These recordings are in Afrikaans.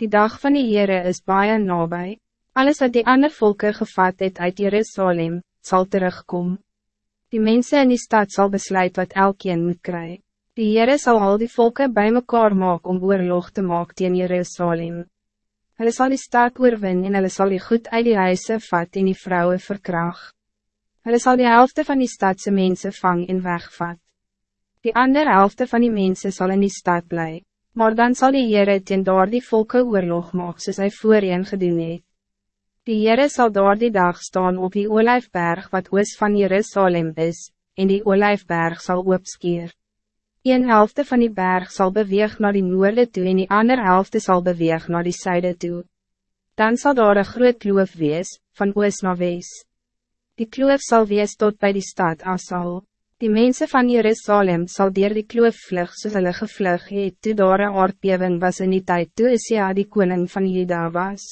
Die dag van die Heere is baie nabij. Alles wat die ander volke gevat het uit Jerusalem, zal terugkomen. Die mensen in die stad zal besluiten wat elkeen moet krijgen. Die Heere zal al die volken bij mekaar maken om oorlog te maken tegen Jerusalem. Hulle sal die stad oorwin en hulle sal die goed uit die huise vat en die vrouwen verkracht. Hulle sal die helft van die stadse mensen vang en wegvat. Die andere helft van die mensen zal in die stad blijven. Maar dan zal die Heere teen daar die volke oorlog maak soos hy voorheen gedoen het. Die Heere sal daar die dag staan op die olijfberg wat oos van Jerusalem is, en die olijfberg zal opskeer. Een helft van die berg zal beweeg naar die noorde toe en die ander helft zal beweeg naar die zuiden toe. Dan zal daar een groot kloof wees, van oos naar wees. Die kloof zal wees tot bij die stad Asal. Die mensen van Jerusalem zal dier die kloof vlug soos hulle gevlug het toe daar een aardbewing was in die tijd toe Isia die koning van Juda was.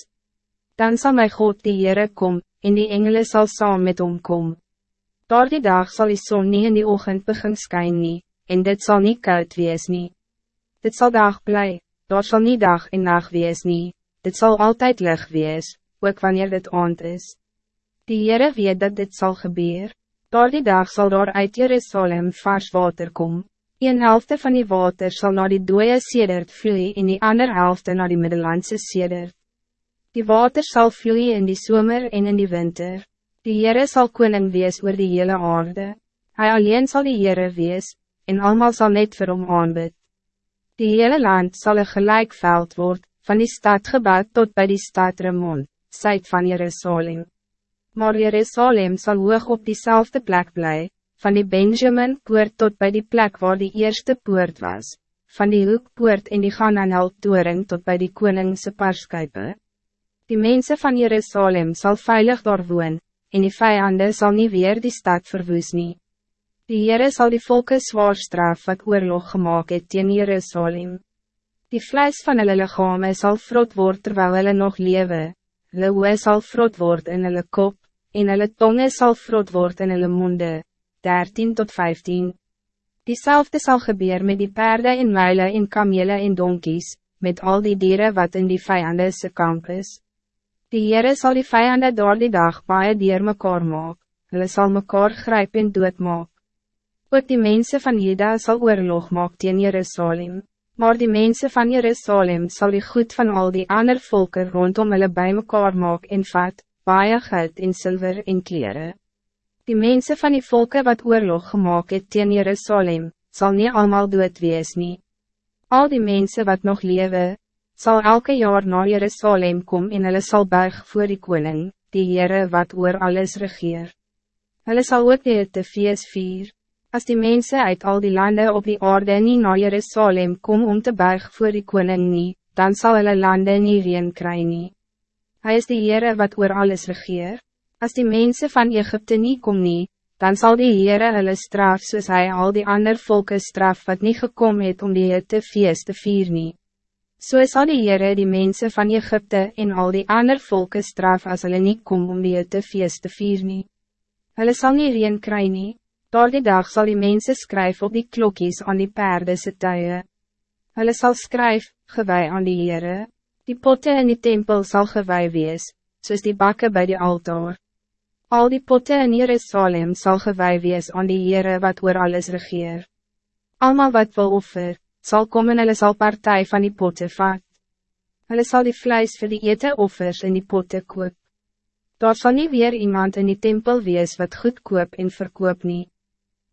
Dan zal my God die Heere kom, en die engelen zal saam met hom kom. Daar die dag zal die zon niet in die ochtend begin skyn nie, en dit zal niet koud wees nie. Dit zal dag bly, daar zal niet dag en nacht wees nie, dit zal altijd licht wees, ook wanneer dit aand is. Die Heere weet dat dit zal gebeuren. Door die dag zal door uit Jerusalem vars water komen. Een helft van die water zal naar die dooie sedert vloeien en die ander helft naar die Middellandse sedert. Die water zal vloeien in die zomer en in die winter. Die Heere zal koning wees oor die hele aarde. Hij alleen zal die Heere wees, en allemaal zal net vir hom aanbid. Die hele land zal een gelijk veld worden, van die stad gebouwd tot bij die stad Ramon, zuid van Jerusalem maar Jerusalem zal hoog op diezelfde plek blij, van die Benjamin poort tot bij die plek waar die eerste poort was, van die hoekpoort en die Gananel toering tot bij die koningse parskuipe. Die mensen van Jerusalem zal veilig daar woon, en die vijanden zal niet weer die stad verwoes nie. Die Heere zal die volke zwaar straf wat oorlog gemaakt het teen Jerusalem. Die vlees van hulle lichame sal vrot word terwijl hulle nog lewe, hulle oe sal vrot word in hulle kop, en hulle tonge sal vrot word in hulle monde, 13 tot 15. Diezelfde zal gebeuren met die paarden en muilen en kamele en donkies, met al die dieren wat in die vijanden se kamp is. Die Heere sal die vijanden door die dag baie dier mekaar maak, hulle sal mekaar grijp en doodmaak. Ook die mensen van Juda sal oorlog maak teen Jerusalem, maar die mensen van Jerusalem zal die goed van al die ander volken rondom hulle bij mekaar maak en vat, baie geld en zilver en kleren. Die mensen van die volken wat oorlog gemaakt het teen Jerusalem, zal niet allemaal dood wees nie. Al die mensen wat nog leven, zal elke jaar naar Jerusalem komen en hulle sal buig voor die koning, die Heere wat oor alles regeer. Hulle sal ook die te feest vier. As die mensen uit al die landen op die aarde niet naar Jerusalem komen om te buig voor die koning nie, dan zal hulle landen nie reen kry nie. Hij is de Heere wat oor alles regeer. Als die mensen van Egypte niet kom nie, dan zal die Heere hulle straf soos hy al die ander volke straf wat niet gekomen het om die te feest te vier nie. So sal die Heere die mensen van Egypte en al die ander volke straf als hulle niet kom om die te feest te vier nie. Hulle sal nie reen kry nie, door die dag zal die mensen skryf op die klokjes aan die paardese tuie. Hulle sal skryf, gewij aan die Heere. Die potten in die tempel zal gewij wees, soos die bakken bij die altaar. Al die potten in Jerusalem zal gewij wees aan die Heere wat oor alles regeer. Almal wat wil offer, zal komen en hulle sal partij van die potten vat. Hulle sal die vlees vir die ete offers in die potten koop. Daar zal niet weer iemand in die tempel wees wat goed koop en verkoop niet.